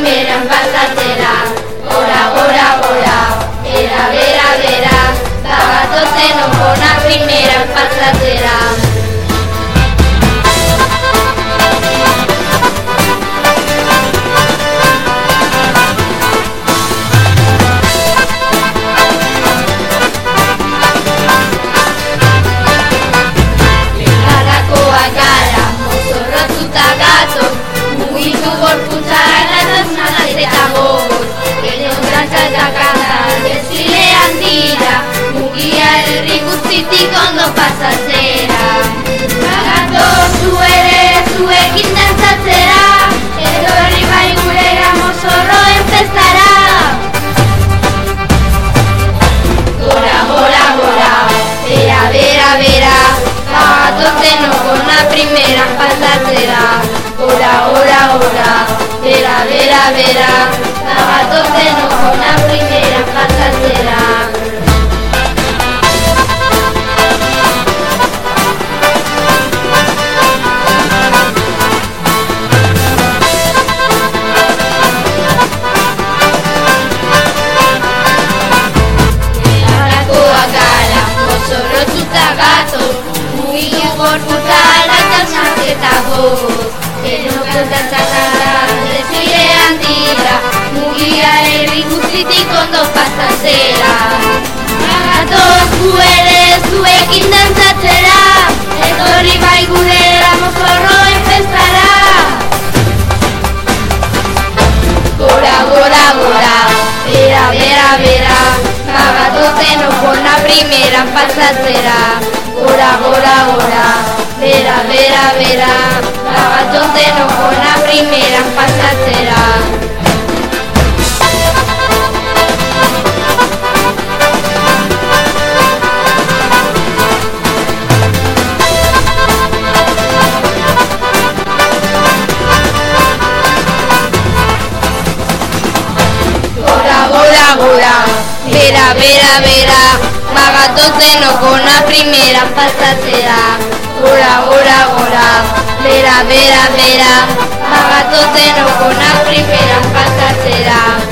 primeras pasajeras. Hortik ondo pasatzera Bagatoz zu ere zuekin dantzatzera Edo bai gure gamozorro enpestara Gora, gora, gora, bera, bera, bera Bagatoz denoko na primera pasatzera Gora, gora, gora, bera, bera, bera, bera. primera falsa será. Gora, gora, gora, vera, vera, vera, lavatos de no con la primera falsa será. vera, vera, vera, bera, bera, Magatozen con la primera pasatzera. Gora, gora, gora, bera, bera, bera, Magatozen con la primera pasatzera.